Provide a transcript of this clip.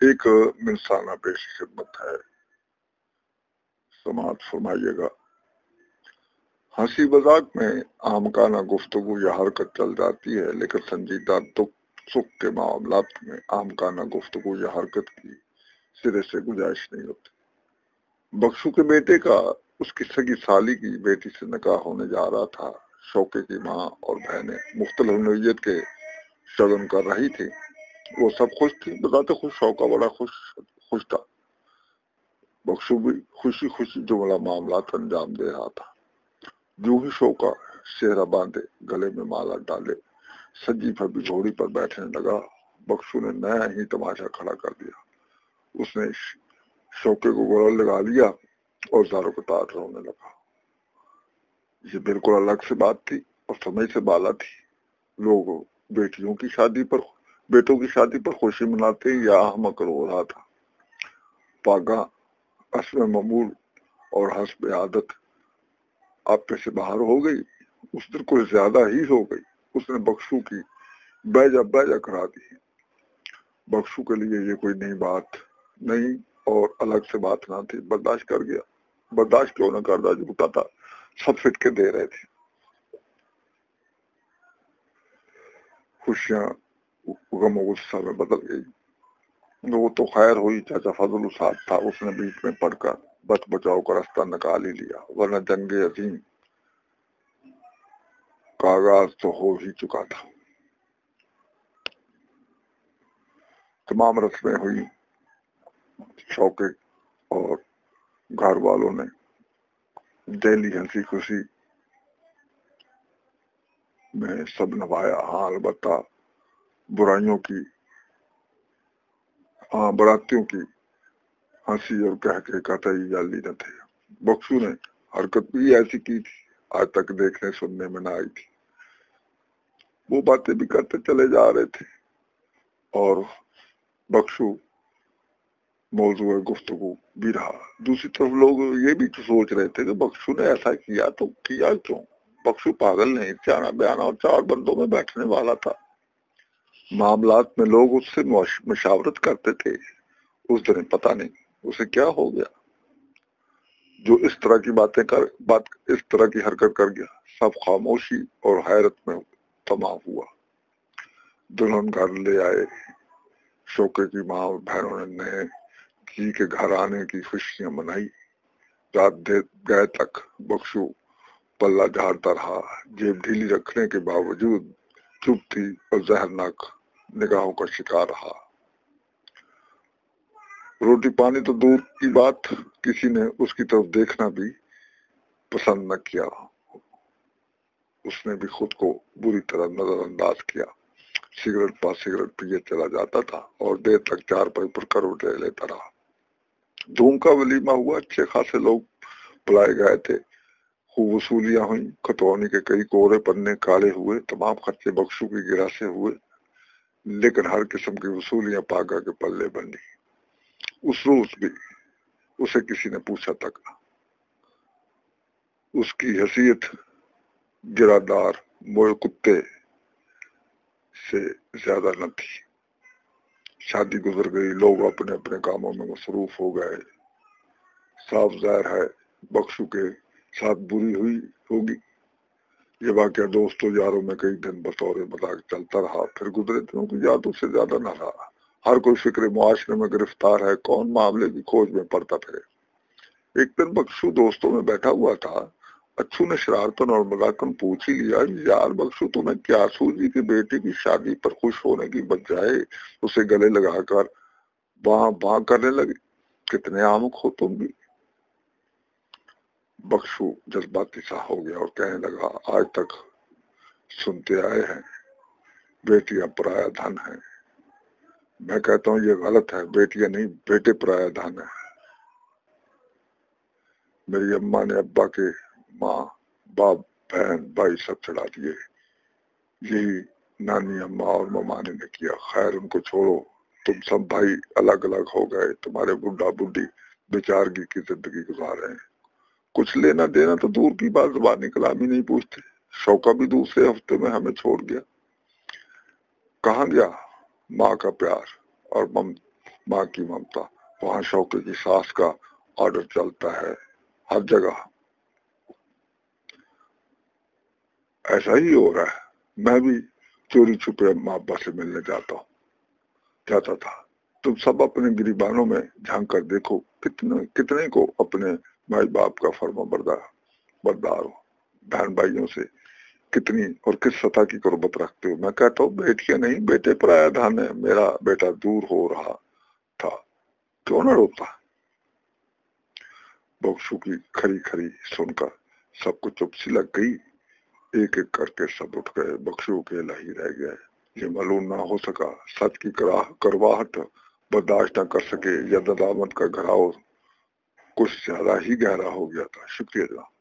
ایک منسانہ پیش خدمت ہے۔ سماعت فرمائیے گا۔ ہنسی مذاق میں آمکانہ گفتگو یا حرکت چل جاتی ہے، لیکن سنجیدہ دکھ، سکھ کے معاملات میں آمکانہ گفتگو یا حرکت کی سرے سے گنجائش نہیں ہوتی۔ بخشو کے بیٹے کا اس کی سگی سالی کی بیٹی سے نکاح ہونے جا رہا تھا۔ شوقے کی ماں اور بہنیں مختلف نوعیت کے شگن کر رہی تھی وہ سب خوش تھی بتاتے خوش شوقہ بڑا خوش خوش تھا۔ بخشو بھی خوشی خوشی جملہ معاملات انجام دے رہا تھا۔ جو ہی شوقہ شہرہ باندھے، گلے میں مالا ڈالے سجی پھبی گھوڑی پر بیٹھنے لگا۔ بخشو نے نیا ہی تماشا کھڑا کر دیا۔ اس نے شوقے کو گوڑا لگا لیا اور زاروں کو تار رونے لگا۔ یہ بالکل الگ سے بات تھی اور سمے سے بالا تھی۔ لوگ بیٹیوں کی شادی پر بیٹوں کی شادی پر خوشی مناتے یا احمق رو رہا تھا۔ پاگا اسم معمول اور حسب عادت آپ پہ سے باہر ہو گئی، اس دن کچھ زیادہ ہی ہو گئی۔ اس نے بخشو کی بیجا بیجا کرا دی۔ بخشو کے لیے یہ کوئی نئی بات نہیں اور الگ سے بات نہ تھی۔ برداشت کر گیا۔ برداشت کیوں نہ کرتا جھوٹا تھا، سب فٹ کے دے رہے تھے۔ خوشیاں غم و غصہ میں بدل گئی۔ وہ تو خیر ہوئی، چاچا فضل الساد تھا، اس نے بیچ میں پڑھ کر بچ بچاؤ کا رستہ نکال ہی لیا، ورنہ جنگ عظیم۔ کا آغاز تو ہو ہی چکا تھا۔ تمام رسمیں ہوئی۔ شوقے اور گھر والوں نے دہلی ہنسی خوشی میں سب نبھایا ہاں البتہ برائیوں کی ہاں براتیوں کی ہنسی اور کہہ کے قطعی جالی نہ تھے۔ بخشو نے حرکت بھی ایسی کی تھی، آج تک دیکھنے، سننے میں نہ آئی تھی۔ وہ باتیں بھی کرتے چلے جا رہے تھے اور بخشو موضوع گفتگو بھی رہا۔ دوسری طرف لوگ یہ بھی سوچ رہے تھے کہ بخشو نے ایسا کیا تو کیا کیوں؟ بخشو پاگل نہیں چانا بیانا اور چار بندوں میں بیٹھنے والا تھا۔ معاملات میں لوگ اس سے مشاورت کرتے تھے۔ اس دن پتہ نہیں اسے کیا ہو گیا۔ جو اس طرح کی باتیں کر بات اس طرح کی حرکت کر گیا، سب خاموشی اور حیرت میں تمام ہوا۔ دلہن گھر لے آئے۔ شوکے کی ماں اور بہنوں نے نئے جی کے گھر آنے کی خوشیاں منائی۔ رات گئے تک بخشو پلہ جھاڑتا رہا۔ جیب ڈھیلی رکھنے کے باوجود چپ تھی اور زہرناک نگاہوں کا شکار رہا۔ روٹی پانی تو دور کی بات کسی نے اس کی طرف دیکھنا بھی پسند نہ کیا۔ اس نے بھی خود کو بری طرح نظر انداز کیا۔ سگریٹ پاس سگریٹ پیے چلا جاتا تھا اور دیر تک چار پائی پر کروٹے لیتا رہا۔ دھوم کا ولیمہ ہوا، اچھے خاصے لوگ بلائے گئے تھے۔ خوب وصولیاں ہوئیں۔ کتونی کے کئی کوڑے پنے کالے ہوئے۔ تمام خرچے بخشو کی گرا سے ہوئے۔ لیکن ہر قسم کی وصولیاں پاگا کے پلے بنی اس روز بھی اسے کسی نے پوچھا تک اس کی حیثیت گرادار موئے کتے سے زیادہ نہ تھی۔ شادی گزر گئی، لوگ اپنے اپنے کاموں میں مصروف ہو گئے۔ صاف ظاہر ہے بخشو کے ساتھ بری ہوئی ہوگی۔ یہ واقعہ دوستوں یاروں میں کئی دن بطور مذاق چلتا رہا، پھر گزرے دنوں کی یاد اس سے زیادہ نہ رہا۔ ہر کوئی فکر معاشرے میں گرفتار ہے، کون معاملے کی کھوج میں پڑتا پھرے۔ ایک دن بخشو دوستوں میں بیٹھا ہوا تھا، اچھو نے شرارتن اور مذاکن پوچھ ہی لیا، یار بخشو تمہیں کیا سوجی کی بیٹی کی شادی پر خوش ہونے کی بجائے اسے گلے لگا کر وہاں وہاں کرنے لگے؟ کتنے آمک ہو تم بھی۔ بخشو، جذباتی سا ہو گیا اور کہنے لگا، آج تک سنتے آئے ہیں، بیٹیاں پرایا دھن ہے میں کہتا ہوں، یہ غلط ہے، بیٹیاں نہیں، بیٹے پرایا دھن ہے میری اماں نے ابا کے ماں، باپ، بہن، بھائی سب چڑھا دیے۔ یہی نانی، اماں اور ممانے نے کیا۔ خیر، ان کو چھوڑو۔ تم سب بھائی الگ الگ ہو گئے، تمہارے بڈھا بڈھی بیچارگی کی زندگی گزار رہے ہیں۔ کچھ لینا دینا تو دور کی بات زبانی کلامی نہیں پوچھتے۔ شوقہ بھی دوسرے ہفتے میں ہمیں چھوڑ گیا۔ کہاں گیا؟ ماں کا پیار اور ماں کی ممتا۔ وہاں شوقے کی ساس کا آرڈر چلتا ہے ہر جگہ۔ ایسا ہی ہو رہا ہے۔ میں بھی چوری چھپے ماں ابا سے ملنے جاتا ہوں۔ جاتا تھا۔ تم سب اپنے گریبانوں میں جھانک کر دیکھو۔ کتنے کتنے کو اپنے مائی باپ کا فرما بردار بردار ہو بہن بھائیوں سے کتنی اور کس سطح کی قربت رکھتے ہو؟ میں کہتا ہوں، بیٹیاں نہیں، بیٹے پر آیا دھان ہے میرا بیٹا دور ہو رہا تھا۔ کیوں نہ روتا؟ بخشو کی کھری کھری سن کر سب کو چپ سی لگ گئی۔ ایک ایک کر کے سب اٹھ گئے۔ بخشو کے لہی رہ گئے۔ یہ معلوم نہ ہو سکا، سچ کی کرواہٹ برداشت نہ کر سکے یا ددامت کا گھراؤ کچھ زیادہ ہی گہرا ہو گیا تھا۔ شکریہ جناب۔